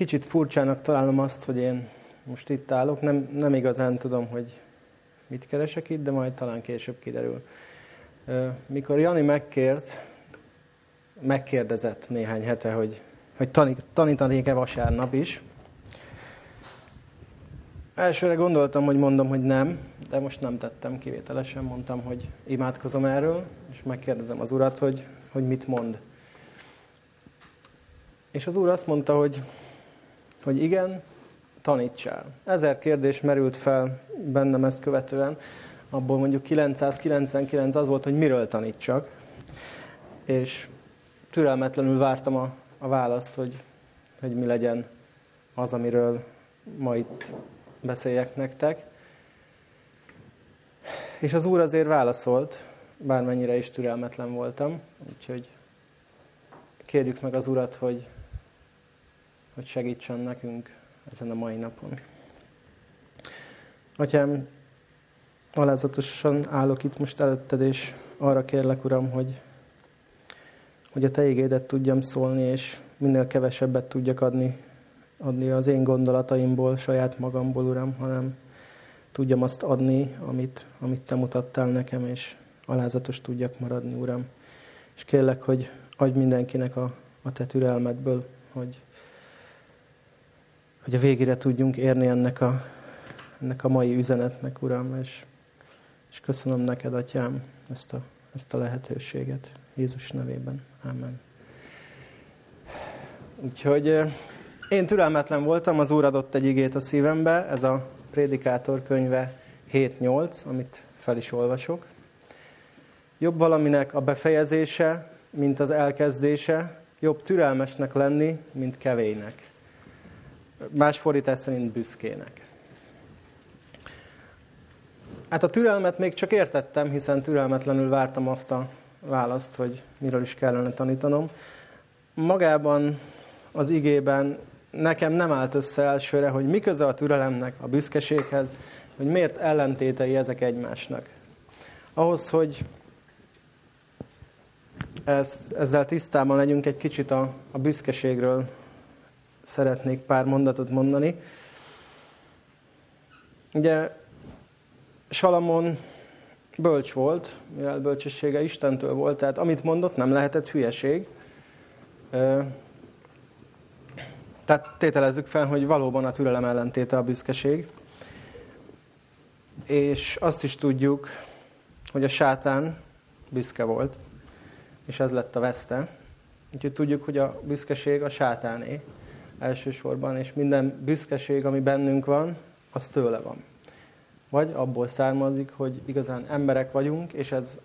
kicsit furcsának találom azt, hogy én most itt állok. Nem, nem igazán tudom, hogy mit keresek itt, de majd talán később kiderül. Mikor Jani megkért, megkérdezett néhány hete, hogy, hogy tanítanék-e vasárnap is, Elsőre gondoltam, hogy mondom, hogy nem, de most nem tettem kivételesen. Mondtam, hogy imádkozom erről, és megkérdezem az urat, hogy, hogy mit mond. És az úr azt mondta, hogy, hogy igen, tanítsál. Ezer kérdés merült fel bennem ezt követően, abból mondjuk 999 az volt, hogy miről tanítsak. És türelmetlenül vártam a, a választ, hogy, hogy mi legyen az, amiről ma itt beszéljek nektek. És az Úr azért válaszolt, bármennyire is türelmetlen voltam, úgyhogy kérjük meg az Urat, hogy, hogy segítsen nekünk ezen a mai napon. Atyám, alázatosan állok itt most előtted, és arra kérlek, Uram, hogy, hogy a Te igédet tudjam szólni, és minél kevesebbet tudjak adni adni az én gondolataimból, saját magamból, Uram, hanem tudjam azt adni, amit, amit Te mutattál nekem, és alázatos tudjak maradni, Uram. És kérlek, hogy adj mindenkinek a, a Te türelmedből, hogy, hogy a végére tudjunk érni ennek a, ennek a mai üzenetnek, Uram, és, és köszönöm neked, Atyám, ezt a, ezt a lehetőséget. Jézus nevében. Amen. Úgyhogy én türelmetlen voltam, az Úr adott egy igét a szívembe, ez a Prédikátor könyve 7-8, amit fel is olvasok. Jobb valaminek a befejezése, mint az elkezdése, jobb türelmesnek lenni, mint kevének. Más fordítás szerint büszkének. Hát a türelmet még csak értettem, hiszen türelmetlenül vártam azt a választ, hogy miről is kellene tanítanom. Magában az igében nekem nem állt össze elsőre, hogy mi köze a türelemnek a büszkeséghez, hogy miért ellentétei ezek egymásnak. Ahhoz, hogy ezzel tisztában legyünk egy kicsit a, a büszkeségről, szeretnék pár mondatot mondani. Ugye Salamon bölcs volt, mivel bölcsessége Istentől volt, tehát amit mondott, nem lehetett hülyeség. Tehát tételezzük fel, hogy valóban a türelem ellentéte a büszkeség. És azt is tudjuk, hogy a sátán büszke volt, és ez lett a veszte. Úgyhogy tudjuk, hogy a büszkeség a sátáné elsősorban, és minden büszkeség, ami bennünk van, az tőle van. Vagy abból származik, hogy igazán emberek vagyunk, és ez,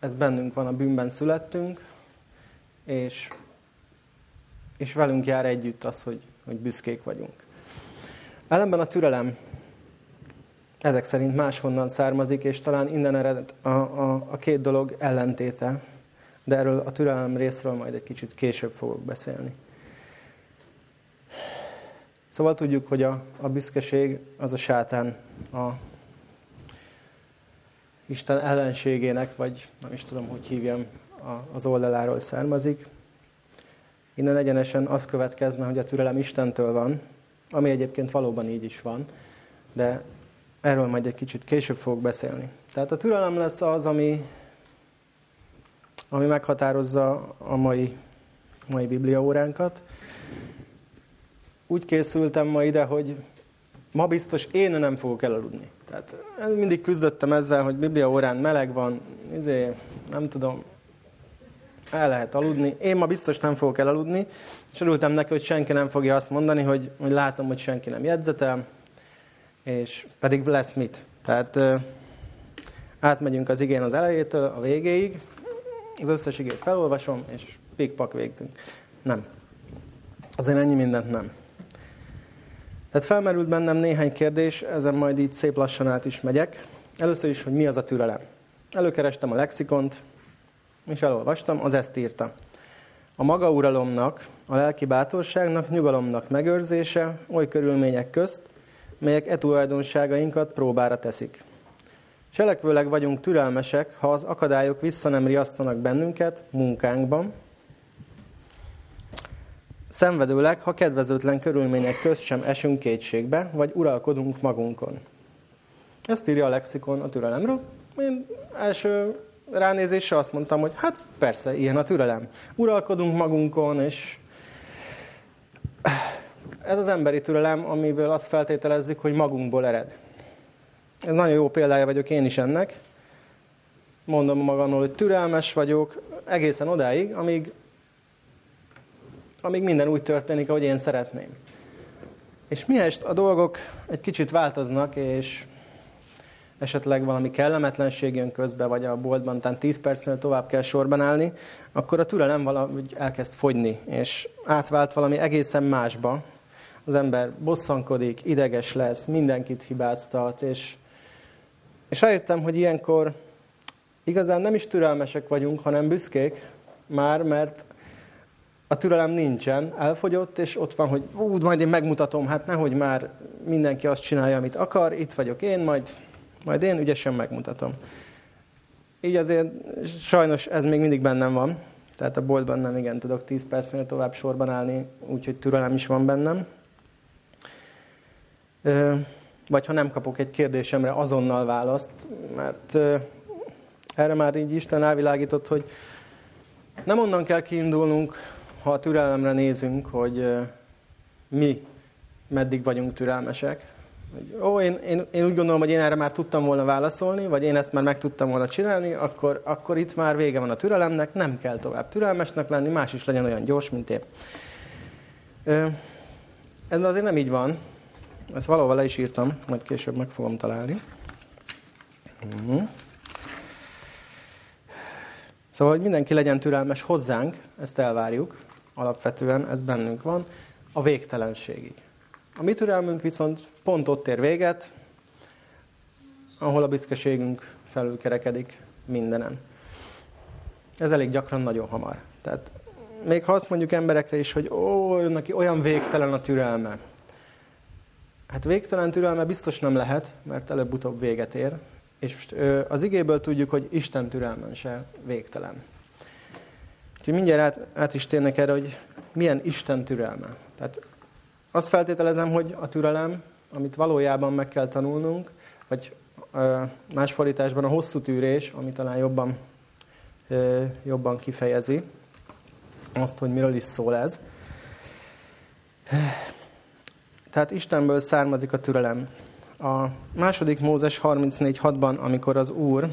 ez bennünk van, a bűnben születtünk, és és velünk jár együtt az, hogy, hogy büszkék vagyunk. Ellenben a türelem ezek szerint máshonnan származik, és talán innen ered a, a, a két dolog ellentéte, de erről a türelem részről majd egy kicsit később fogok beszélni. Szóval tudjuk, hogy a, a büszkeség az a sátán, a Isten ellenségének, vagy nem is tudom, hogy hívjam, az oldaláról származik. Innen egyenesen az következne, hogy a türelem Istentől van, ami egyébként valóban így is van, de erről majd egy kicsit később fogok beszélni. Tehát a türelem lesz az, ami, ami meghatározza a mai, mai bibliaóránkat. Úgy készültem ma ide, hogy ma biztos én nem fogok elaludni. Tehát mindig küzdöttem ezzel, hogy bibliaórán meleg van, izé, nem tudom, el lehet aludni. Én ma biztos nem fogok elaludni, és örültem neki, hogy senki nem fogja azt mondani, hogy, hogy látom, hogy senki nem jegyzetel, és pedig lesz mit. Tehát átmegyünk az igén az elejétől a végéig, az összes igét felolvasom, és pikpak végzünk. Nem. Azért ennyi mindent nem. Tehát felmerült bennem néhány kérdés, ezen majd így szép lassan át is megyek. Először is, hogy mi az a türelem. Előkerestem a lexikont, és elolvastam, az ezt írta. A maga uralomnak, a lelki bátorságnak, nyugalomnak megőrzése oly körülmények közt, melyek e tulajdonságainkat próbára teszik. Cselekvőleg vagyunk türelmesek, ha az akadályok vissza nem riasztanak bennünket munkánkban. Szenvedőleg, ha kedvezőtlen körülmények közt sem esünk kétségbe, vagy uralkodunk magunkon. Ezt írja a lexikon a türelemről. Én első ránézésre azt mondtam, hogy hát persze, ilyen a türelem. Uralkodunk magunkon, és ez az emberi türelem, amiből azt feltételezzük, hogy magunkból ered. Ez nagyon jó példája vagyok én is ennek. Mondom magamról, hogy türelmes vagyok egészen odáig, amíg, amíg minden úgy történik, ahogy én szeretném. És mihez a dolgok egy kicsit változnak, és esetleg valami kellemetlenség jön közbe, vagy a boltban talán 10 percnél tovább kell sorban állni, akkor a türelem valahogy elkezd fogyni, és átvált valami egészen másba. Az ember bosszankodik, ideges lesz, mindenkit hibáztat, és, és rájöttem, hogy ilyenkor igazán nem is türelmesek vagyunk, hanem büszkék már, mert a türelem nincsen, elfogyott, és ott van, hogy ú, majd én megmutatom, hát nehogy már mindenki azt csinálja, amit akar, itt vagyok én, majd majd én ügyesen megmutatom. Így azért sajnos ez még mindig bennem van. Tehát a boltban nem igen tudok 10 percnél tovább sorban állni, úgyhogy türelem is van bennem. Vagy ha nem kapok egy kérdésemre azonnal választ, mert erre már így Isten elvilágított, hogy nem onnan kell kiindulnunk, ha a türelemre nézünk, hogy mi meddig vagyunk türelmesek, ó, én, én, én úgy gondolom, hogy én erre már tudtam volna válaszolni, vagy én ezt már meg tudtam volna csinálni, akkor, akkor itt már vége van a türelemnek, nem kell tovább türelmesnek lenni, más is legyen olyan gyors, mint én. Ez azért nem így van. Ezt valahol le is írtam, majd később meg fogom találni. Uh-huh. Szóval, hogy mindenki legyen türelmes hozzánk, ezt elvárjuk, alapvetően ez bennünk van, a végtelenségig. A mi türelmünk viszont pont ott ér véget, ahol a büszkeségünk felülkerekedik mindenen. Ez elég gyakran nagyon hamar. Tehát még ha azt mondjuk emberekre is, hogy ó, neki olyan végtelen a türelme. Hát végtelen türelme biztos nem lehet, mert előbb-utóbb véget ér. És az igéből tudjuk, hogy Isten türelmen se végtelen. Úgyhogy mindjárt át, át is térnek erre, hogy milyen Isten türelme. Tehát azt feltételezem, hogy a türelem, amit valójában meg kell tanulnunk, vagy más fordításban a hosszú tűrés, ami talán jobban, jobban kifejezi azt, hogy miről is szól ez. Tehát Istenből származik a türelem. A második Mózes 34.6-ban, amikor az Úr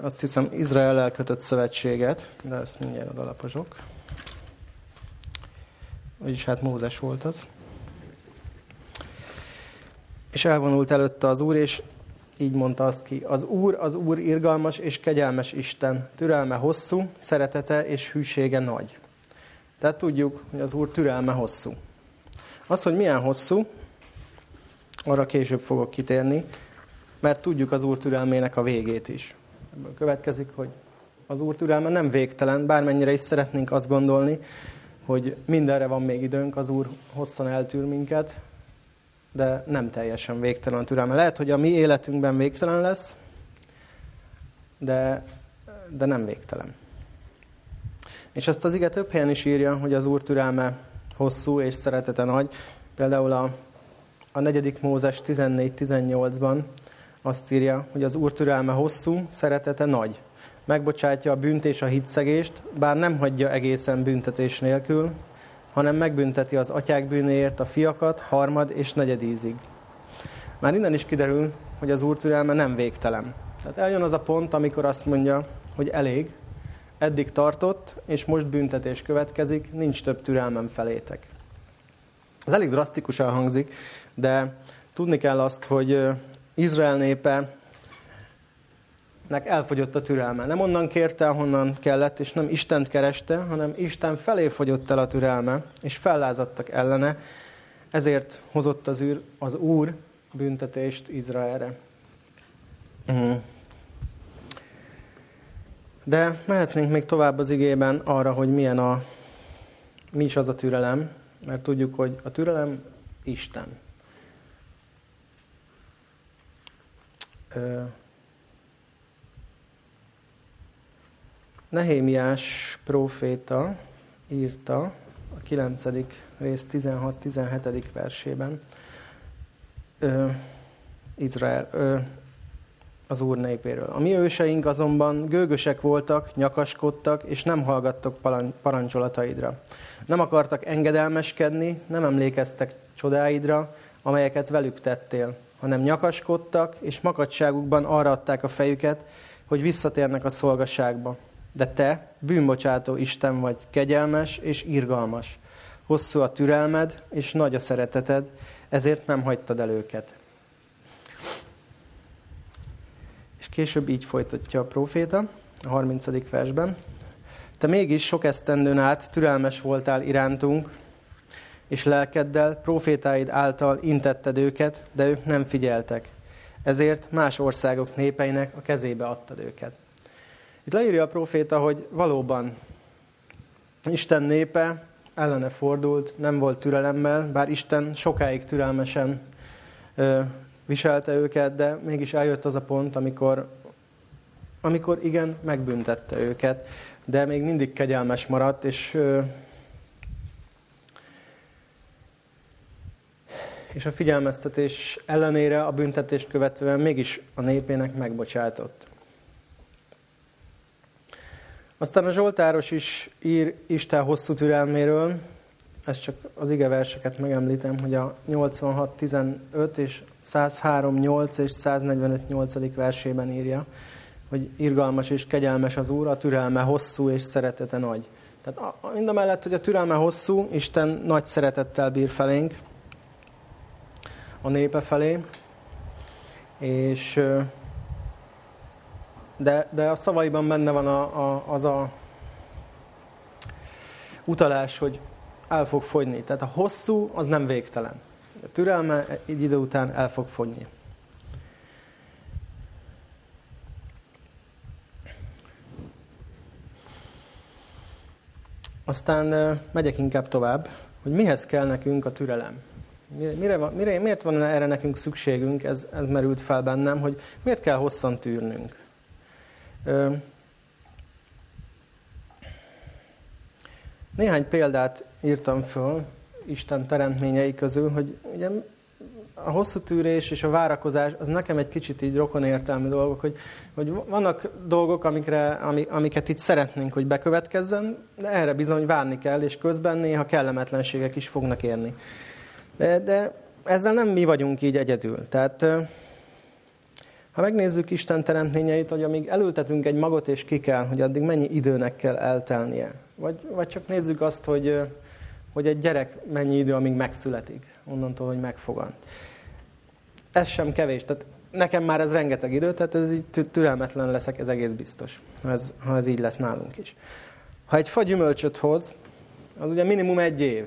azt hiszem Izrael kötött szövetséget, de ezt mindjárt odalapozok vagyis hát Mózes volt az. És elvonult előtte az Úr, és így mondta azt ki, az Úr, az Úr irgalmas és kegyelmes Isten, türelme hosszú, szeretete és hűsége nagy. Tehát tudjuk, hogy az Úr türelme hosszú. Az, hogy milyen hosszú, arra később fogok kitérni, mert tudjuk az Úr türelmének a végét is. Ebből következik, hogy az Úr türelme nem végtelen, bármennyire is szeretnénk azt gondolni, hogy mindenre van még időnk, az Úr hosszan eltűr minket, de nem teljesen végtelen a türelme. Lehet, hogy a mi életünkben végtelen lesz, de, de nem végtelen. És ezt az ige több helyen is írja, hogy az Úr türelme hosszú és szeretete nagy. Például a, a negyedik Mózes 14-18-ban azt írja, hogy az Úr türelme hosszú, szeretete nagy megbocsátja a bűnt és a hitszegést, bár nem hagyja egészen büntetés nélkül, hanem megbünteti az atyák bűnéért a fiakat harmad és negyedízig. Már innen is kiderül, hogy az Úr türelme nem végtelen. Tehát eljön az a pont, amikor azt mondja, hogy elég, eddig tartott, és most büntetés következik, nincs több türelmem felétek. Ez elég drasztikusan hangzik, de tudni kell azt, hogy Izrael népe nek elfogyott a türelme. Nem onnan kérte, ahonnan kellett, és nem Istent kereste, hanem Isten felé fogyott el a türelme, és fellázadtak ellene. Ezért hozott az, űr, az Úr büntetést Izraelre. Uh-huh. De mehetnénk még tovább az igében arra, hogy milyen a, mi is az a türelem, mert tudjuk, hogy a türelem Isten. Nehémiás próféta írta a 9. rész 16-17. versében. Ö, Izrael, ö, az Úr népéről. A mi őseink azonban gőgösek voltak, nyakaskodtak, és nem hallgattak parancsolataidra. Nem akartak engedelmeskedni, nem emlékeztek csodáidra, amelyeket velük tettél, hanem nyakaskodtak, és makadságukban arra adták a fejüket, hogy visszatérnek a szolgaságba. De te, bűnbocsátó Isten vagy, kegyelmes és irgalmas. Hosszú a türelmed, és nagy a szereteted, ezért nem hagytad el őket. És később így folytatja a proféta, a 30. versben. Te mégis sok esztendőn át türelmes voltál irántunk, és lelkeddel, profétáid által intetted őket, de ők nem figyeltek. Ezért más országok népeinek a kezébe adtad őket. Itt leírja a proféta, hogy valóban Isten népe ellene fordult, nem volt türelemmel, bár Isten sokáig türelmesen ö, viselte őket, de mégis eljött az a pont, amikor, amikor igen, megbüntette őket, de még mindig kegyelmes maradt, és ö, és a figyelmeztetés ellenére a büntetést követően mégis a népének megbocsátott. Aztán a Zsoltáros is ír Isten hosszú türelméről, ezt csak az ige verseket megemlítem, hogy a 86.15 és 103.8 és 145.8. versében írja, hogy irgalmas és kegyelmes az Úr, a türelme hosszú és szeretete nagy. Tehát mind a mellett, hogy a türelme hosszú, Isten nagy szeretettel bír felénk, a népe felé, és de, de a szavaiban benne van a, a, az a utalás, hogy el fog fogyni. Tehát a hosszú az nem végtelen. A türelme egy idő után el fog fogyni. Aztán megyek inkább tovább, hogy mihez kell nekünk a türelem. Mire, mire, miért van erre nekünk szükségünk, ez, ez merült fel bennem, hogy miért kell hosszan tűrnünk. Ö, néhány példát írtam föl Isten teremtményei közül, hogy ugye a hosszú tűrés és a várakozás, az nekem egy kicsit így rokon értelmű dolgok, hogy, hogy vannak dolgok, amikre, amiket itt szeretnénk, hogy bekövetkezzen, de erre bizony várni kell, és közben néha kellemetlenségek is fognak érni. De, ezzel nem mi vagyunk így egyedül. Tehát ha megnézzük Isten teremtményeit, hogy amíg elültetünk egy magot és ki kell, hogy addig mennyi időnek kell eltelnie. Vagy, vagy csak nézzük azt, hogy, hogy egy gyerek mennyi idő, amíg megszületik, onnantól, hogy megfogant. Ez sem kevés. Tehát nekem már ez rengeteg idő, tehát ez így türelmetlen leszek, ez egész biztos, ha ez, ha ez így lesz nálunk is. Ha egy fa gyümölcsöt hoz, az ugye minimum egy év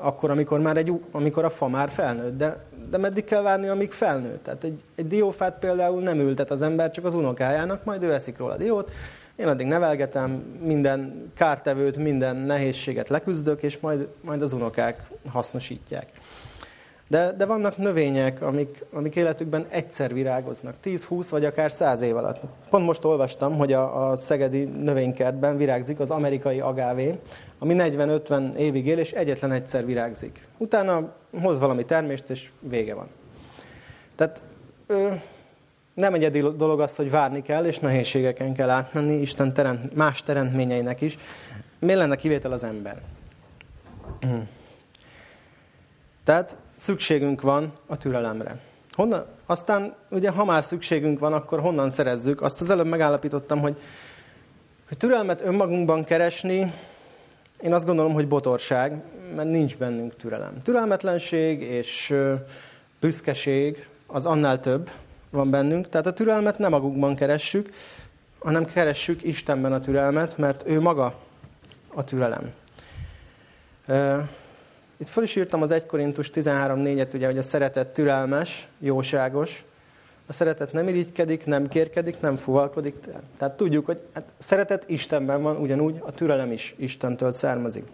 akkor, amikor, már egy, amikor a fa már felnőtt. De, de meddig kell várni, amíg felnőtt? Tehát egy, egy diófát például nem ültet az ember, csak az unokájának, majd ő eszik róla a diót. Én addig nevelgetem, minden kártevőt, minden nehézséget leküzdök, és majd, majd az unokák hasznosítják. De, de vannak növények, amik, amik életükben egyszer virágoznak, 10-20 vagy akár 100 év alatt. Pont most olvastam, hogy a, a szegedi növénykertben virágzik az amerikai agávé, ami 40-50 évig él, és egyetlen egyszer virágzik. Utána hoz valami termést, és vége van. Tehát ö, nem egyedi dolog az, hogy várni kell, és nehézségeken kell átmenni, Isten teremt, más teremtményeinek is. Miért lenne kivétel az ember? Tehát szükségünk van a türelemre. Honnan, aztán ugye, ha már szükségünk van, akkor honnan szerezzük? Azt az előbb megállapítottam, hogy, hogy türelmet önmagunkban keresni, én azt gondolom, hogy botorság, mert nincs bennünk türelem. Türelmetlenség és büszkeség az annál több van bennünk. Tehát a türelmet nem magunkban keressük, hanem keressük Istenben a türelmet, mert ő maga a türelem. Itt fel is írtam az 1 Korintus 13.4-et, ugye, hogy a szeretet türelmes, jóságos. A szeretet nem irigykedik, nem kérkedik, nem fuvalkodik. Tehát tudjuk, hogy hát szeretet Istenben van, ugyanúgy a türelem is Istentől származik.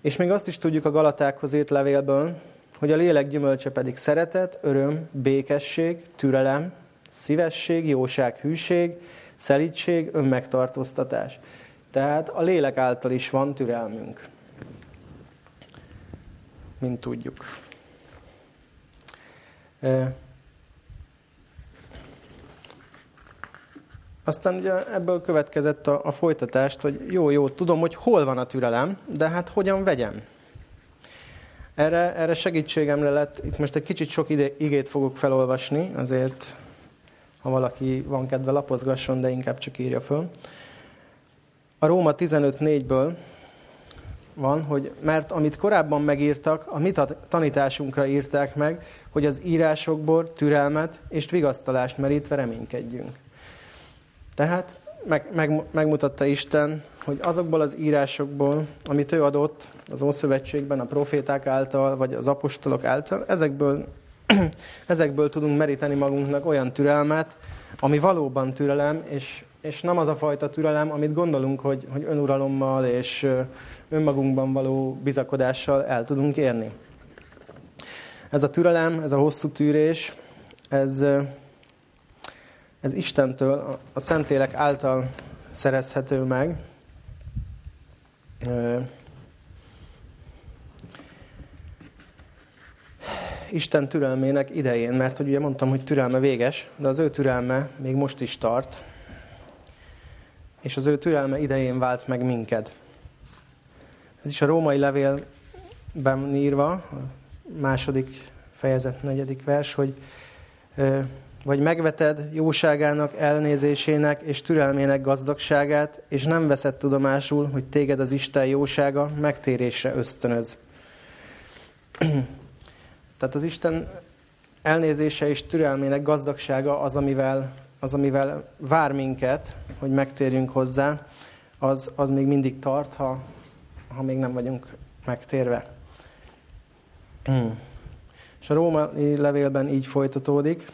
És még azt is tudjuk a Galatákhoz írt levélből, hogy a lélek gyümölcse pedig szeretet, öröm, békesség, türelem, szívesség, jóság, hűség, szelítség, önmegtartóztatás. Tehát a lélek által is van türelmünk. Mint tudjuk. Aztán ugye ebből következett a, a folytatást, hogy jó, jó, tudom, hogy hol van a türelem, de hát hogyan vegyem? Erre, erre segítségemre lett, itt most egy kicsit sok ide, igét fogok felolvasni, azért ha valaki van kedve lapozgasson, de inkább csak írja föl. A Róma 15.4-ből van, hogy mert amit korábban megírtak, a mi tanításunkra írták meg, hogy az írásokból türelmet és vigasztalást merítve reménykedjünk. Tehát meg, meg, megmutatta Isten, hogy azokból az írásokból, amit ő adott az Ószövetségben, a proféták által, vagy az apostolok által, ezekből, ezekből tudunk meríteni magunknak olyan türelmet, ami valóban türelem, és, és nem az a fajta türelem, amit gondolunk, hogy, hogy önuralommal és önmagunkban való bizakodással el tudunk érni. Ez a türelem, ez a hosszú tűrés, ez, ez Istentől, a Szentlélek által szerezhető meg. Isten türelmének idején, mert hogy ugye mondtam, hogy türelme véges, de az ő türelme még most is tart, és az ő türelme idején vált meg minket. Ez is a római levélben írva, a második fejezet, negyedik vers, hogy vagy megveted jóságának, elnézésének és türelmének gazdagságát, és nem veszed tudomásul, hogy téged az Isten jósága megtérésre ösztönöz. Tehát az Isten elnézése és türelmének gazdagsága az, amivel, az, amivel vár minket, hogy megtérjünk hozzá, az, az még mindig tart, ha, ha még nem vagyunk megtérve. És a római levélben így folytatódik.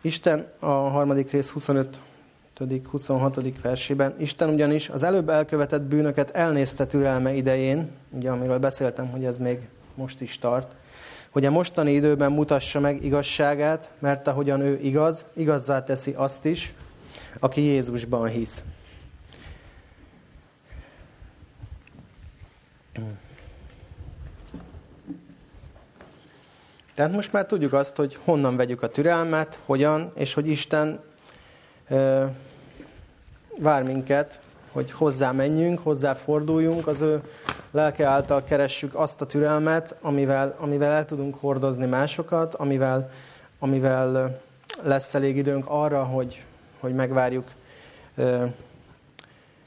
Isten a harmadik rész 25 26. versében. Isten ugyanis az előbb elkövetett bűnöket elnézte türelme idején, ugye amiről beszéltem, hogy ez még most is tart, hogy a mostani időben mutassa meg igazságát, mert ahogyan ő igaz, igazzá teszi azt is, aki Jézusban hisz. Tehát most már tudjuk azt, hogy honnan vegyük a türelmet, hogyan, és hogy Isten ö, vár minket, hogy hozzá menjünk, hozzá forduljunk, az ő lelke által keressük azt a türelmet, amivel, amivel el tudunk hordozni másokat, amivel, amivel lesz elég időnk arra, hogy, hogy megvárjuk ö,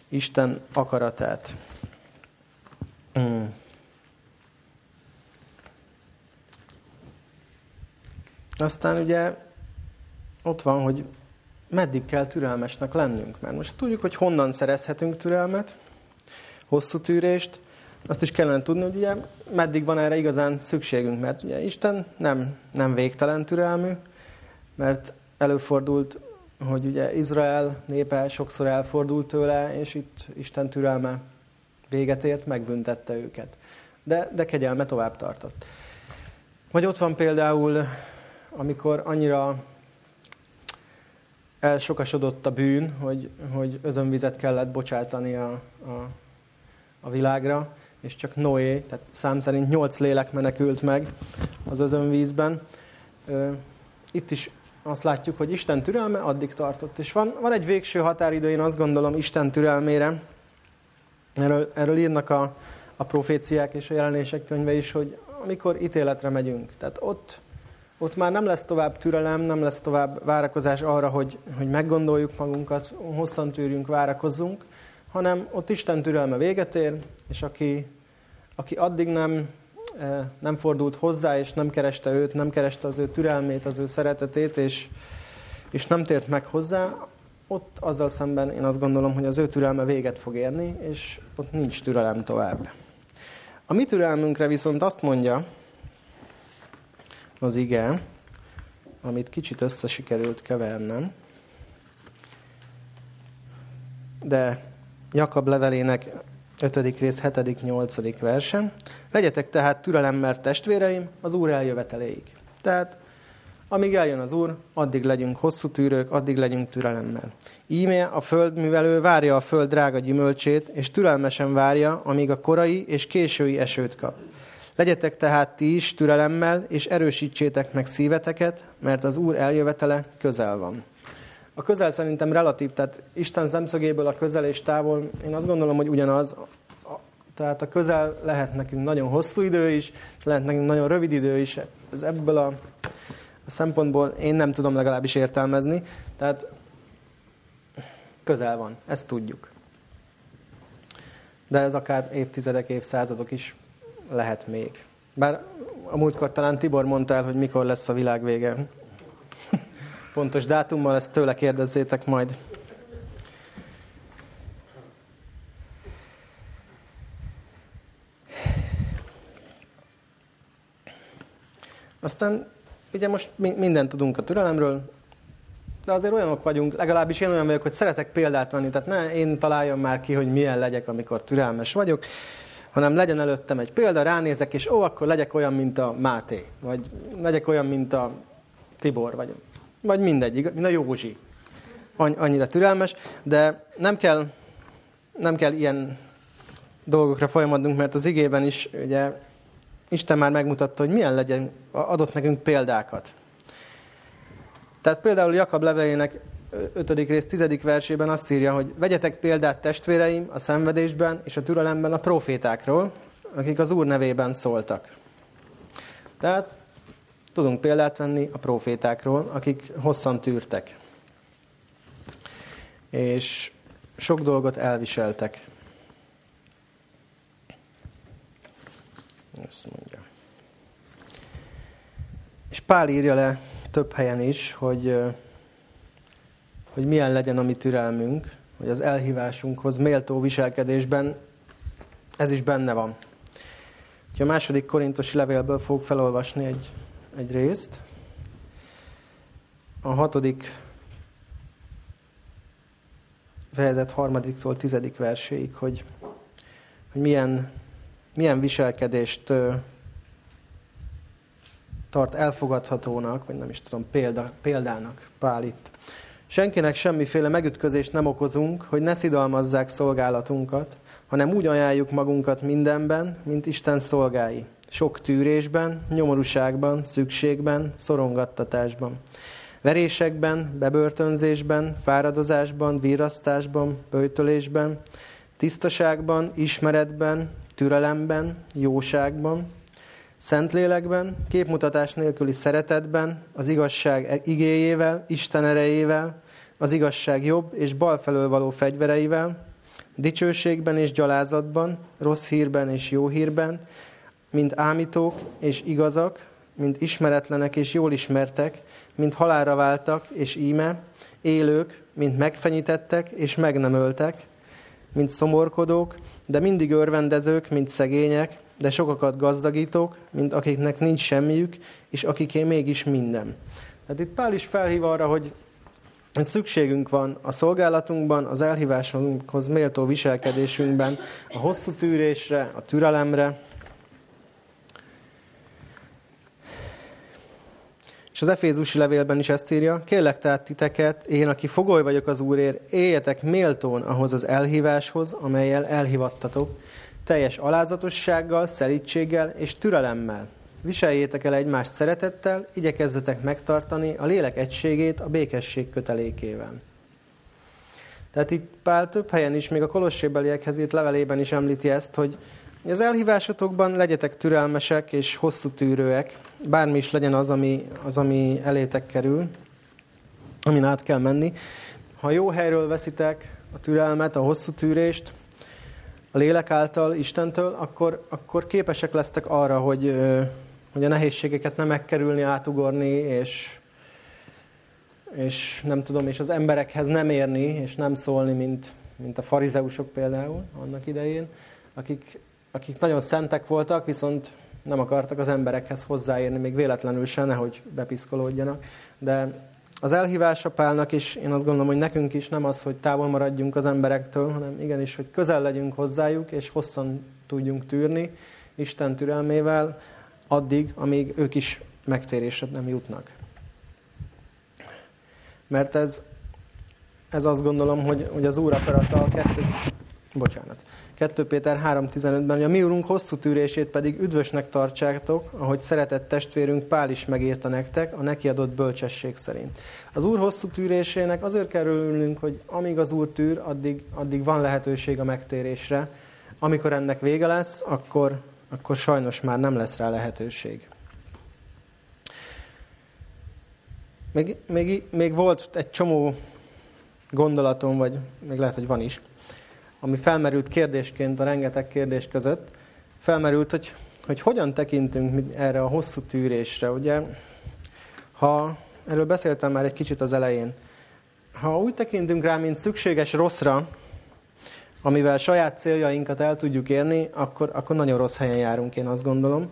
Isten akaratát. Mm. Aztán ugye ott van, hogy meddig kell türelmesnek lennünk. Mert most tudjuk, hogy honnan szerezhetünk türelmet, hosszú tűrést, azt is kellene tudni, hogy ugye meddig van erre igazán szükségünk, mert ugye Isten nem, nem végtelen türelmű, mert előfordult, hogy ugye Izrael népe sokszor elfordult tőle, és itt Isten türelme véget ért, megbüntette őket. De, de kegyelme tovább tartott. Vagy ott van például amikor annyira elsokasodott a bűn, hogy, hogy özönvizet kellett bocsátani a, a, a világra, és csak Noé, tehát szám szerint nyolc lélek menekült meg az özönvízben. Itt is azt látjuk, hogy Isten türelme addig tartott. És van, van egy végső határidő, én azt gondolom, Isten türelmére. Erről, erről írnak a, a proféciák és a jelenések könyve is, hogy amikor ítéletre megyünk. Tehát ott ott már nem lesz tovább türelem, nem lesz tovább várakozás arra, hogy, hogy meggondoljuk magunkat, hosszan tűrjünk, várakozzunk, hanem ott Isten türelme véget ér, és aki, aki addig nem, eh, nem fordult hozzá, és nem kereste őt, nem kereste az ő türelmét, az ő szeretetét, és, és nem tért meg hozzá, ott azzal szemben én azt gondolom, hogy az ő türelme véget fog érni, és ott nincs türelem tovább. A mi türelmünkre viszont azt mondja, az ige, amit kicsit össze sikerült kevernem, de Jakab levelének 5. rész 7. 8. verse. Legyetek tehát türelemmel testvéreim az Úr eljöveteléig. Tehát Amíg eljön az Úr, addig legyünk hosszú tűrők, addig legyünk türelemmel. Íme a földművelő várja a föld drága gyümölcsét, és türelmesen várja, amíg a korai és késői esőt kap. Legyetek tehát ti is türelemmel, és erősítsétek meg szíveteket, mert az Úr eljövetele közel van. A közel szerintem relatív, tehát Isten szemszögéből a közel és távol, én azt gondolom, hogy ugyanaz. Tehát a közel lehet nekünk nagyon hosszú idő is, és lehet nekünk nagyon rövid idő is. Ez ebből a, a szempontból én nem tudom legalábbis értelmezni. Tehát közel van, ezt tudjuk. De ez akár évtizedek, évszázadok is lehet még. Bár a múltkor talán Tibor mondta el, hogy mikor lesz a világ vége. Pontos dátummal ezt tőle kérdezzétek majd. Aztán ugye most mindent tudunk a türelemről, de azért olyanok vagyunk, legalábbis én olyan vagyok, hogy szeretek példát venni, tehát ne én találjam már ki, hogy milyen legyek, amikor türelmes vagyok, hanem legyen előttem egy példa, ránézek, és ó, akkor legyek olyan, mint a Máté, vagy legyek olyan, mint a Tibor, vagy, vagy mindegy, mint a Józsi. Annyira türelmes, de nem kell, nem kell ilyen dolgokra folyamodnunk, mert az igében is ugye Isten már megmutatta, hogy milyen legyen, adott nekünk példákat. Tehát például Jakab levelének 5. rész 10. versében azt írja, hogy vegyetek példát testvéreim a szenvedésben és a türelemben a profétákról, akik az Úr nevében szóltak. Tehát tudunk példát venni a profétákról, akik hosszan tűrtek. És sok dolgot elviseltek. Azt mondja. És Pál írja le több helyen is, hogy hogy milyen legyen a mi türelmünk, hogy az elhívásunkhoz méltó viselkedésben ez is benne van. A második korintosi levélből fogok felolvasni egy, egy részt. A hatodik fejezet harmadiktól tizedik verséig, hogy, hogy milyen, milyen viselkedést tart elfogadhatónak, vagy nem is tudom, példa, példának Pál itt. Senkinek semmiféle megütközést nem okozunk, hogy ne szidalmazzák szolgálatunkat, hanem úgy ajánljuk magunkat mindenben, mint Isten szolgái. Sok tűrésben, nyomorúságban, szükségben, szorongattatásban. Verésekben, bebörtönzésben, fáradozásban, virasztásban, böjtölésben, tisztaságban, ismeretben, türelemben, jóságban, Szentlélekben, képmutatás nélküli szeretetben, az igazság igéjével, Isten erejével, az igazság jobb és bal felől való fegyvereivel, dicsőségben és gyalázatban, rossz hírben és jó hírben, mint ámítók és igazak, mint ismeretlenek és jól ismertek, mint halára váltak és íme, élők, mint megfenyítettek és meg nem öltek, mint szomorkodók, de mindig örvendezők, mint szegények, de sokakat gazdagítók, mint akiknek nincs semmiük, és akiké mégis minden. Tehát itt Pál is felhív arra, hogy hogy szükségünk van a szolgálatunkban, az elhívásunkhoz méltó viselkedésünkben, a hosszú tűrésre, a türelemre. És az Efézusi levélben is ezt írja, kérlek tehát titeket, én, aki fogoly vagyok az Úrért, éljetek méltón ahhoz az elhíváshoz, amelyel elhivattatok, teljes alázatossággal, szelítséggel és türelemmel, Viseljétek el egymást szeretettel, igyekezzetek megtartani a lélek egységét a békesség kötelékével. Tehát itt Pál több helyen is, még a kolossébeliekhez írt levelében is említi ezt, hogy az elhívásotokban legyetek türelmesek és hosszú tűrőek, bármi is legyen az, ami, az, ami elétek kerül, amin át kell menni. Ha jó helyről veszitek a türelmet, a hosszú tűrést, a lélek által, Istentől, akkor, akkor képesek lesztek arra, hogy, hogy a nehézségeket nem megkerülni, átugorni, és, és nem tudom, és az emberekhez nem érni, és nem szólni, mint, mint a farizeusok például annak idején, akik, akik nagyon szentek voltak, viszont nem akartak az emberekhez hozzáérni, még véletlenül se, nehogy bepiszkolódjanak. De az elhívása Pálnak is, én azt gondolom, hogy nekünk is nem az, hogy távol maradjunk az emberektől, hanem igenis, hogy közel legyünk hozzájuk, és hosszan tudjunk tűrni Isten türelmével, addig, amíg ők is megtérésre nem jutnak. mert ez, ez azt gondolom, hogy, hogy az Úr akarata a kettő, bocsánat, 2 Péter 3.15-ben, hogy a mi úrunk hosszú tűrését pedig üdvösnek tartsátok, ahogy szeretett testvérünk Pál is megírta nektek, a neki adott bölcsesség szerint. Az Úr hosszú tűrésének azért kell örülnünk, hogy amíg az Úr tűr, addig, addig van lehetőség a megtérésre. Amikor ennek vége lesz, akkor, akkor sajnos már nem lesz rá lehetőség. Még, még, még volt egy csomó gondolatom, vagy még lehet, hogy van is, ami felmerült kérdésként a rengeteg kérdés között, felmerült, hogy, hogy hogyan tekintünk erre a hosszú tűrésre. Ugye, ha erről beszéltem már egy kicsit az elején, ha úgy tekintünk rá, mint szükséges rosszra, amivel saját céljainkat el tudjuk érni, akkor, akkor nagyon rossz helyen járunk, én azt gondolom.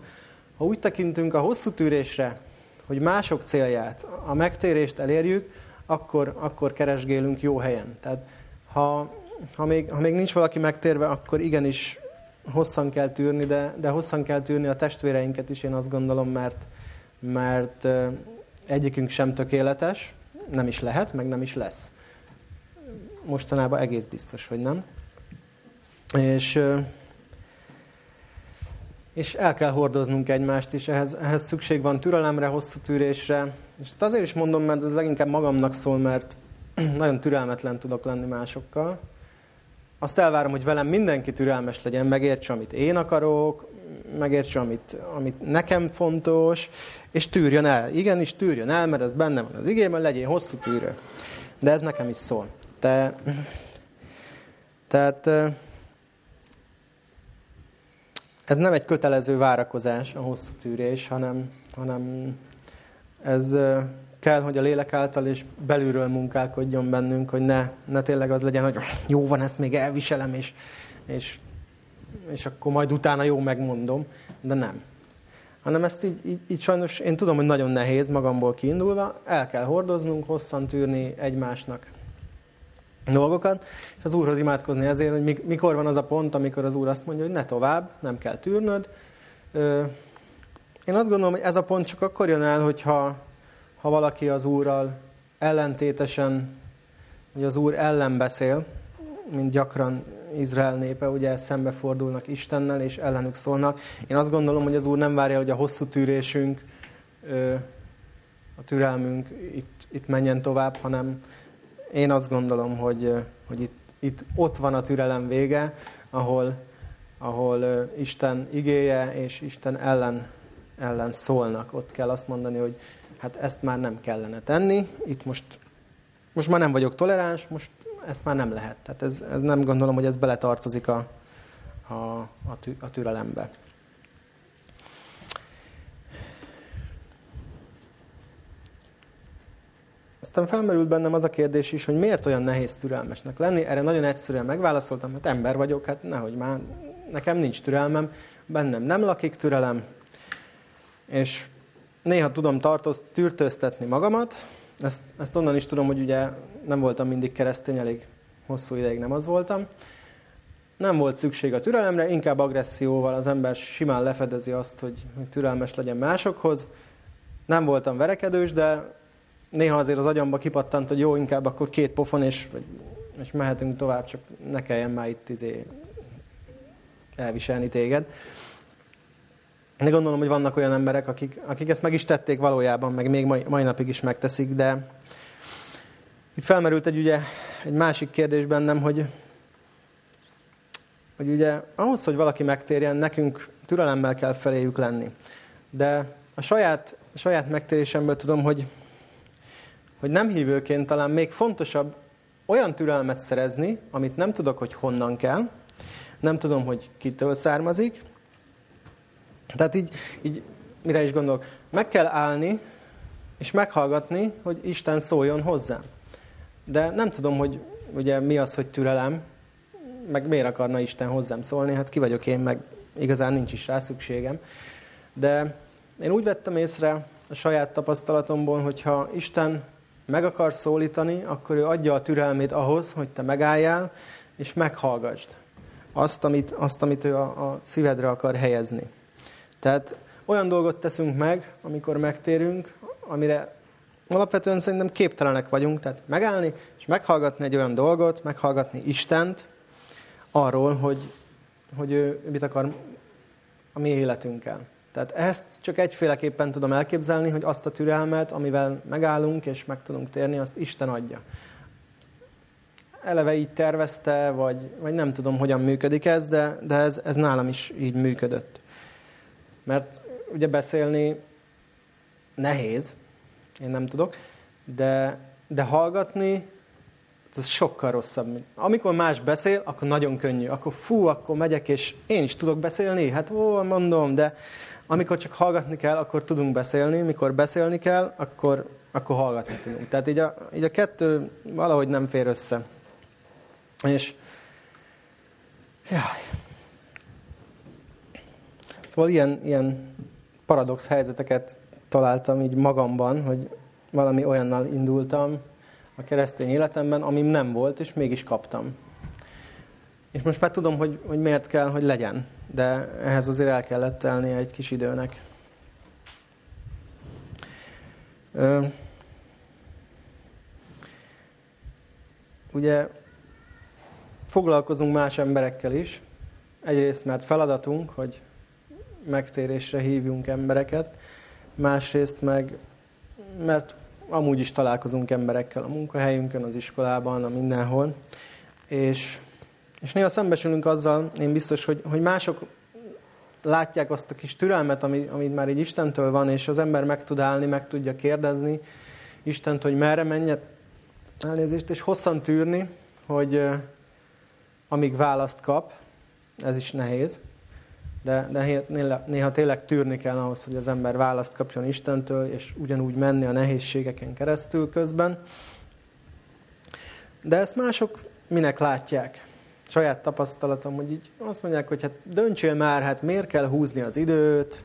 Ha úgy tekintünk a hosszú tűrésre, hogy mások célját, a megtérést elérjük, akkor, akkor keresgélünk jó helyen. Tehát ha ha még, ha még nincs valaki megtérve, akkor igenis hosszan kell tűrni, de, de hosszan kell tűrni a testvéreinket is, én azt gondolom, mert, mert egyikünk sem tökéletes, nem is lehet, meg nem is lesz. Mostanában egész biztos, hogy nem. És, és el kell hordoznunk egymást, és ehhez, ehhez szükség van türelemre, hosszú tűrésre. És ezt azért is mondom, mert ez leginkább magamnak szól, mert nagyon türelmetlen tudok lenni másokkal. Azt elvárom, hogy velem mindenki türelmes legyen, megértse, amit én akarok, megértse, amit, amit nekem fontos, és tűrjön el. Igenis, tűrjön el, mert ez benne van az igényben, legyél hosszú tűrő. De ez nekem is szól. Te, tehát ez nem egy kötelező várakozás, a hosszú tűrés, hanem, hanem ez kell, hogy a lélek által és belülről munkálkodjon bennünk, hogy ne, ne tényleg az legyen, hogy jó van, ezt még elviselem, és, és, és akkor majd utána jó megmondom, de nem. Hanem ezt így, így, így sajnos, én tudom, hogy nagyon nehéz magamból kiindulva, el kell hordoznunk, hosszan tűrni egymásnak dolgokat, és az Úrhoz imádkozni ezért, hogy mikor van az a pont, amikor az Úr azt mondja, hogy ne tovább, nem kell tűrnöd. Én azt gondolom, hogy ez a pont csak akkor jön el, hogyha ha valaki az Úrral ellentétesen, hogy az Úr ellen beszél, mint gyakran Izrael népe, ugye szembefordulnak Istennel, és ellenük szólnak. Én azt gondolom, hogy az Úr nem várja, hogy a hosszú tűrésünk, a türelmünk itt, itt menjen tovább, hanem én azt gondolom, hogy, hogy itt, itt ott van a türelem vége, ahol, ahol Isten igéje és Isten ellen, ellen szólnak. Ott kell azt mondani, hogy hát ezt már nem kellene tenni, itt most, most már nem vagyok toleráns, most ezt már nem lehet. Tehát ez, ez nem gondolom, hogy ez beletartozik a, a, a, tű, a türelembe. Aztán felmerült bennem az a kérdés is, hogy miért olyan nehéz türelmesnek lenni. Erre nagyon egyszerűen megválaszoltam, hát ember vagyok, hát nehogy már, nekem nincs türelmem, bennem nem lakik türelem, és néha tudom tartoz, tűrtőztetni magamat, ezt, ezt onnan is tudom, hogy ugye nem voltam mindig keresztény, elég hosszú ideig nem az voltam. Nem volt szükség a türelemre, inkább agresszióval az ember simán lefedezi azt, hogy, türelmes legyen másokhoz. Nem voltam verekedős, de néha azért az agyamba kipattant, hogy jó, inkább akkor két pofon, és, és mehetünk tovább, csak ne kelljen már itt izé elviselni téged. Én gondolom, hogy vannak olyan emberek, akik, akik ezt meg is tették valójában, meg még mai, mai napig is megteszik, de itt felmerült egy, ugye, egy másik kérdés bennem, hogy, hogy ugye ahhoz, hogy valaki megtérjen, nekünk türelemmel kell feléjük lenni. De a saját, a saját megtérésemből tudom, hogy, hogy nem hívőként talán még fontosabb olyan türelmet szerezni, amit nem tudok, hogy honnan kell, nem tudom, hogy kitől származik, tehát így, így mire is gondolok, meg kell állni, és meghallgatni, hogy Isten szóljon hozzám. De nem tudom, hogy ugye mi az, hogy türelem, meg miért akarna Isten hozzám szólni, hát ki vagyok én, meg igazán nincs is rá szükségem. De én úgy vettem észre a saját tapasztalatomból, hogyha Isten meg akar szólítani, akkor ő adja a türelmét ahhoz, hogy te megálljál, és meghallgassd azt, amit, azt, amit ő a, a szívedre akar helyezni. Tehát olyan dolgot teszünk meg, amikor megtérünk, amire alapvetően szerintem képtelenek vagyunk, tehát megállni és meghallgatni egy olyan dolgot, meghallgatni Istent arról, hogy, hogy ő mit akar a mi életünkkel. Tehát ezt csak egyféleképpen tudom elképzelni, hogy azt a türelmet, amivel megállunk és meg tudunk térni, azt Isten adja. Eleve így tervezte, vagy, vagy nem tudom, hogyan működik ez, de, de ez, ez nálam is így működött. Mert ugye beszélni nehéz, én nem tudok, de, de hallgatni, ez sokkal rosszabb. Amikor más beszél, akkor nagyon könnyű. Akkor fú, akkor megyek, és én is tudok beszélni, hát ó, mondom, de amikor csak hallgatni kell, akkor tudunk beszélni, mikor beszélni kell, akkor, akkor hallgatni tudunk. Tehát így a, így a kettő valahogy nem fér össze. És jaj. Szóval ilyen, ilyen paradox helyzeteket találtam így magamban, hogy valami olyannal indultam a keresztény életemben, amim nem volt, és mégis kaptam. És most már tudom, hogy, hogy miért kell, hogy legyen, de ehhez azért el kellett telnie egy kis időnek. Ö, ugye foglalkozunk más emberekkel is, egyrészt mert feladatunk, hogy megtérésre hívjunk embereket, másrészt meg, mert amúgy is találkozunk emberekkel a munkahelyünkön, az iskolában, a mindenhol, és, és néha szembesülünk azzal, én biztos, hogy, hogy mások látják azt a kis türelmet, ami, amit már így Istentől van, és az ember meg tud állni, meg tudja kérdezni Istent, hogy merre menjet, elnézést, és hosszan tűrni, hogy amíg választ kap, ez is nehéz, de, de néha tényleg tűrni kell ahhoz, hogy az ember választ kapjon Istentől, és ugyanúgy menni a nehézségeken keresztül közben. De ezt mások minek látják? Saját tapasztalatom, hogy így azt mondják, hogy hát döntsél már, hát miért kell húzni az időt,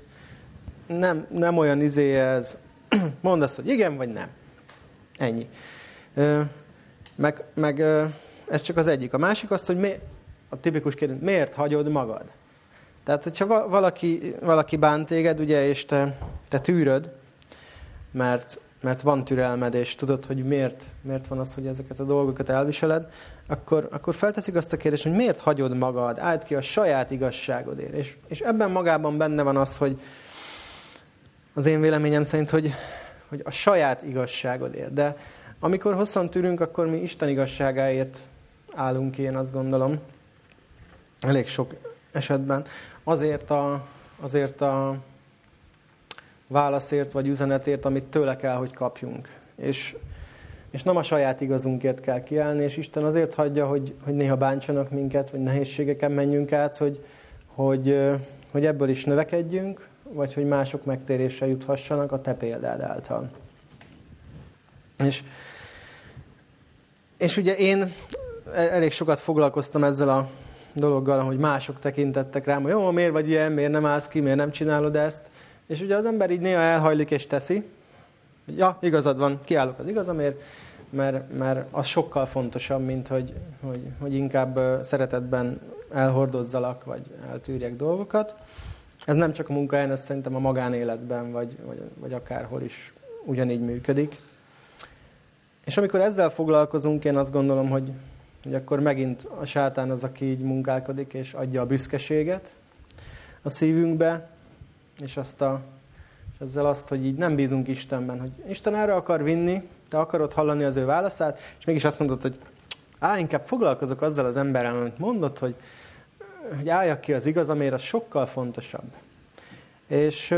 nem, nem olyan izé ez, mondd azt, hogy igen vagy nem. Ennyi. Meg, meg ez csak az egyik. A másik azt, hogy mi, a tipikus kérdés, miért hagyod magad? Tehát, hogyha valaki, valaki bánt téged, ugye, és te, te tűröd, mert, mert van türelmed, és tudod, hogy miért, miért van az, hogy ezeket a dolgokat elviseled, akkor, akkor felteszik azt a kérdést, hogy miért hagyod magad, állt ki a saját igazságodért. És, és ebben magában benne van az, hogy az én véleményem szerint, hogy, hogy a saját igazságodért. De amikor hosszan tűrünk, akkor mi Isten igazságáért állunk én azt gondolom. Elég sok esetben azért a, azért a válaszért vagy üzenetért, amit tőle kell, hogy kapjunk. És, és nem a saját igazunkért kell kiállni, és Isten azért hagyja, hogy, hogy néha bántsanak minket, vagy nehézségeken menjünk át, hogy, hogy, hogy ebből is növekedjünk, vagy hogy mások megtérésre juthassanak a te példád által. És, és ugye én elég sokat foglalkoztam ezzel a dologgal, hogy mások tekintettek rám, hogy jó, miért vagy ilyen, miért nem állsz ki, miért nem csinálod ezt. És ugye az ember így néha elhajlik és teszi, hogy ja, igazad van, kiállok az igazamért, mert, mert az sokkal fontosabb, mint hogy, hogy, hogy inkább szeretetben elhordozzalak, vagy eltűrjek dolgokat. Ez nem csak a munkahelyen, ez szerintem a magánéletben, vagy, vagy, vagy akárhol is ugyanígy működik. És amikor ezzel foglalkozunk, én azt gondolom, hogy, hogy akkor megint a sátán az, aki így munkálkodik, és adja a büszkeséget a szívünkbe, és, azt a, és ezzel azt, hogy így nem bízunk Istenben, hogy Isten erre akar vinni, te akarod hallani az ő válaszát, és mégis azt mondod, hogy á, inkább foglalkozok azzal az emberrel, amit mondott, hogy, hogy álljak ki az igazamért, az sokkal fontosabb. És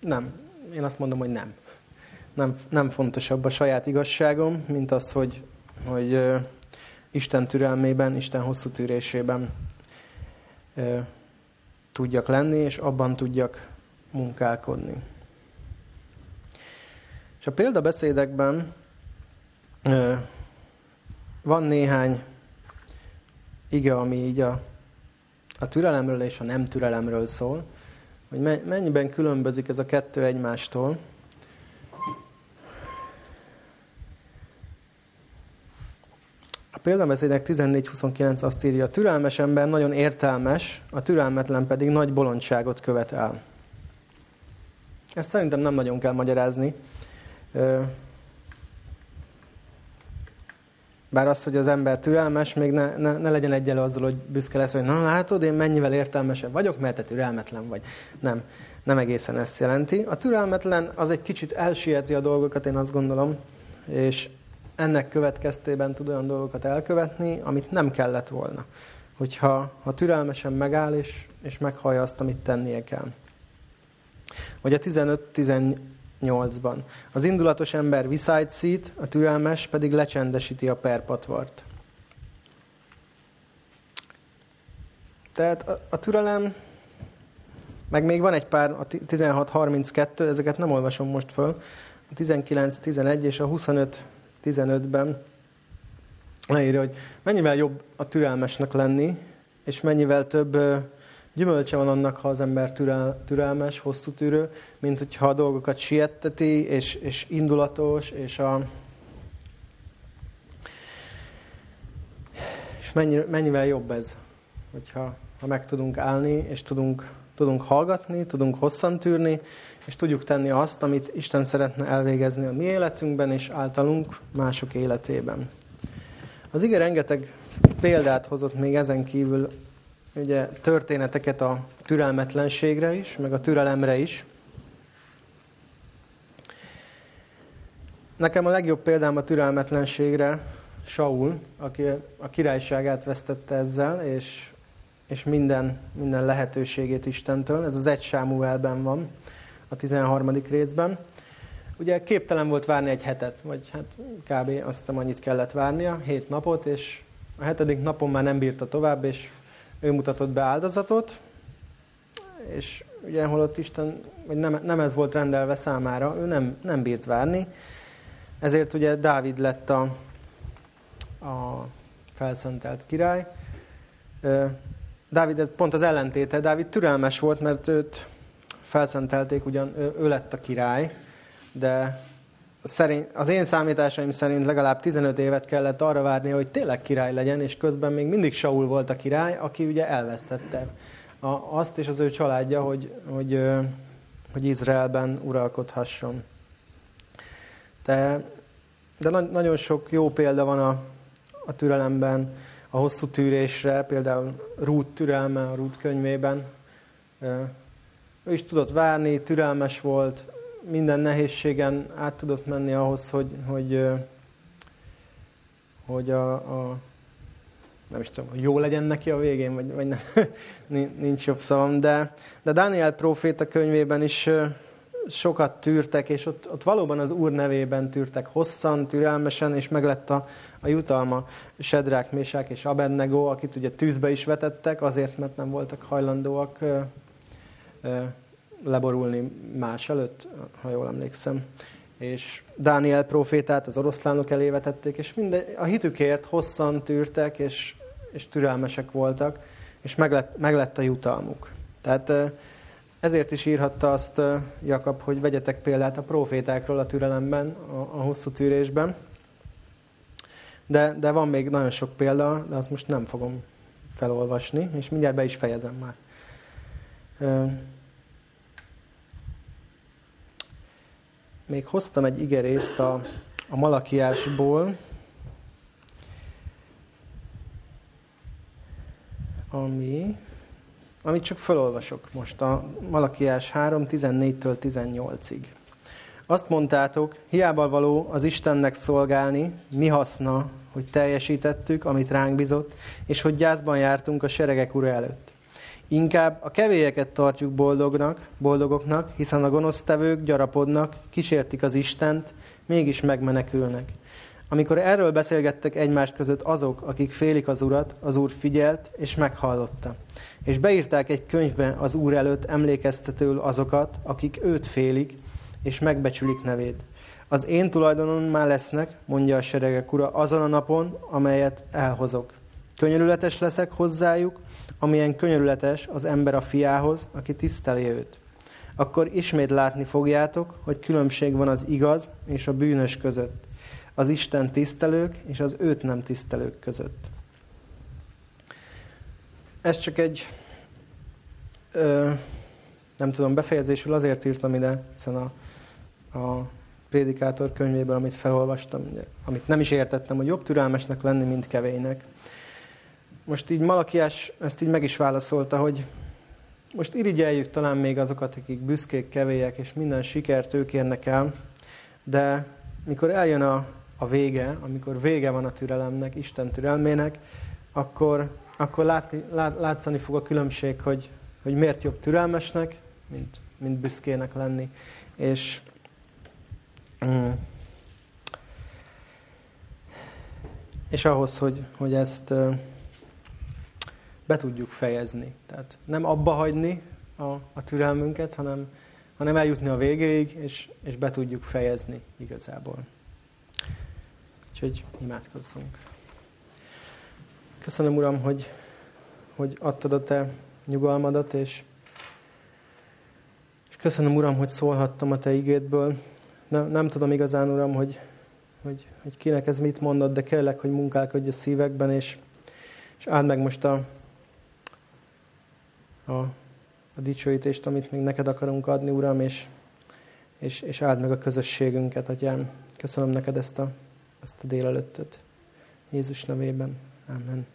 nem, én azt mondom, hogy nem nem, nem fontosabb a saját igazságom, mint az, hogy, hogy uh, Isten türelmében, Isten hosszú tűrésében uh, tudjak lenni, és abban tudjak munkálkodni. És a példabeszédekben uh, van néhány ige, ami így a, a türelemről és a nem türelemről szól, hogy mennyiben különbözik ez a kettő egymástól. Példabeszédek 14.29 azt írja, a türelmes ember nagyon értelmes, a türelmetlen pedig nagy bolondságot követ el. Ezt szerintem nem nagyon kell magyarázni. Bár az, hogy az ember türelmes, még ne, ne, ne legyen egyelő azzal, hogy büszke lesz, hogy na látod, én mennyivel értelmesebb vagyok, mert te türelmetlen vagy. Nem, nem egészen ezt jelenti. A türelmetlen az egy kicsit elsieti a dolgokat, én azt gondolom, és ennek következtében tud olyan dolgokat elkövetni, amit nem kellett volna. Hogyha ha türelmesen megáll, és, és meghallja azt, amit tennie kell. Vagy a 15-18-ban. Az indulatos ember viszájtszít, a türelmes pedig lecsendesíti a perpatvart. Tehát a, a türelem, meg még van egy pár, a 16-32, ezeket nem olvasom most föl, a 19-11 és a 25-15-ben leírja, hogy mennyivel jobb a türelmesnek lenni, és mennyivel több gyümölcse van annak, ha az ember türel, türelmes, hosszú tűrő, mint hogyha a dolgokat sietteti, és, és indulatos, és a, és mennyi, mennyivel jobb ez, hogyha ha meg tudunk állni, és tudunk, tudunk hallgatni, tudunk hosszan tűrni, és tudjuk tenni azt, amit Isten szeretne elvégezni a mi életünkben, és általunk mások életében. Az ige rengeteg példát hozott még ezen kívül, ugye történeteket a türelmetlenségre is, meg a türelemre is. Nekem a legjobb példám a türelmetlenségre Saul, aki a királyságát vesztette ezzel, és, és minden, minden lehetőségét Istentől. Ez az egy Sámuelben van, a 13. részben. Ugye képtelen volt várni egy hetet, vagy hát kb. azt hiszem annyit kellett várnia, hét napot, és a hetedik napon már nem bírta tovább, és ő mutatott be áldozatot, és ugye holott Isten, vagy nem, nem ez volt rendelve számára, ő nem, nem bírt várni, ezért ugye Dávid lett a, a felszentelt király. Dávid ez pont az ellentéte, Dávid türelmes volt, mert őt felszentelték, ugyan ő, ő lett a király, de szerint, az én számításaim szerint legalább 15 évet kellett arra várni, hogy tényleg király legyen, és közben még mindig Saul volt a király, aki ugye elvesztette a, azt és az ő családja, hogy, hogy, hogy Izraelben uralkodhasson. De, de na, nagyon sok jó példa van a, a türelemben, a hosszú tűrésre, például Rút türelme a Rút könyvében. Ő is tudott várni, türelmes volt, minden nehézségen át tudott menni ahhoz, hogy, hogy, hogy a, a nem is tudom, jó legyen neki a végén, vagy, vagy nem, nincs jobb szavam, de, de Daniel próféta könyvében is sokat tűrtek, és ott, ott valóban az Úr nevében tűrtek hosszan, türelmesen, és meglett a, a jutalma Sedrák, Mésák és Abednego, akit ugye tűzbe is vetettek, azért, mert nem voltak hajlandóak ö, ö, leborulni más előtt, ha jól emlékszem. És Dániel profétát az oroszlánok elé vetették, és minden, a hitükért hosszan tűrtek, és, és türelmesek voltak, és meglett, meglett a jutalmuk. Tehát ezért is írhatta azt Jakab, hogy vegyetek példát a profétákról a türelemben, a, a hosszú tűrésben. De, de van még nagyon sok példa, de azt most nem fogom felolvasni, és mindjárt be is fejezem már. még hoztam egy igerészt a, a Malakiásból, ami, amit csak felolvasok most, a Malakiás 3, 14-től 18-ig. Azt mondtátok, hiába való az Istennek szolgálni, mi haszna, hogy teljesítettük, amit ránk bizott, és hogy gyászban jártunk a seregek ura előtt. Inkább a kevélyeket tartjuk boldognak, boldogoknak, hiszen a gonosztevők gyarapodnak, kísértik az Istent, mégis megmenekülnek. Amikor erről beszélgettek egymás között azok, akik félik az Urat, az Úr figyelt és meghallotta. És beírták egy könyvbe az Úr előtt emlékeztetőül azokat, akik őt félik, és megbecsülik nevét. Az én tulajdonon már lesznek, mondja a seregek ura, azon a napon, amelyet elhozok. Könyörületes leszek hozzájuk, amilyen könyörületes az ember a fiához, aki tiszteli őt. Akkor ismét látni fogjátok, hogy különbség van az igaz és a bűnös között, az Isten tisztelők és az őt nem tisztelők között. Ez csak egy ö, nem tudom, befejezésül azért írtam ide, hiszen a, a prédikátor könyvéből, amit felolvastam, amit nem is értettem, hogy jobb türelmesnek lenni, mint kevének. Most így Malakiás ezt így meg is válaszolta, hogy most irigyeljük talán még azokat, akik büszkék, kevélyek, és minden sikert ők érnek el, de mikor eljön a, a vége, amikor vége van a türelemnek, Isten türelmének, akkor, akkor látni, lát, látszani fog a különbség, hogy, hogy miért jobb türelmesnek, mint, mint büszkének lenni. És mm, és ahhoz, hogy, hogy ezt be tudjuk fejezni. Tehát nem abba hagyni a, a türelmünket, hanem, hanem eljutni a végéig, és, és be tudjuk fejezni igazából. Úgyhogy imádkozzunk. Köszönöm, Uram, hogy, hogy adtad a Te nyugalmadat, és, és köszönöm, Uram, hogy szólhattam a Te igédből. Nem, nem tudom igazán, Uram, hogy, hogy, hogy kinek ez mit mondod, de kérlek, hogy munkálkodj a szívekben, és, és áld meg most a, a, a dicsőítést, amit még neked akarunk adni, Uram, és, és, és áld meg a közösségünket, Atyám. Köszönöm neked ezt a, ezt a délelőttöt. Jézus nevében. Amen.